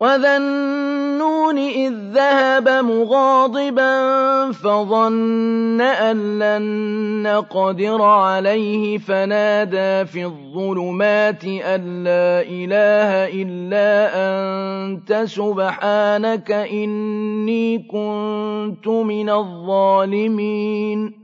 وَذَا النُّونِ إِذ ذَّهَبَ مُغَاضِبًا فَظَنَّ أَن لَّن نَّقْدِرَ عَلَيْهِ فَنَادَىٰ فِي الظُّلُمَاتِ أَن لَّا إِلَٰهَ إِلَّا أَنتَ سُبْحَانَكَ إِنِّي كُنتُ مِنَ الظَّالِمِينَ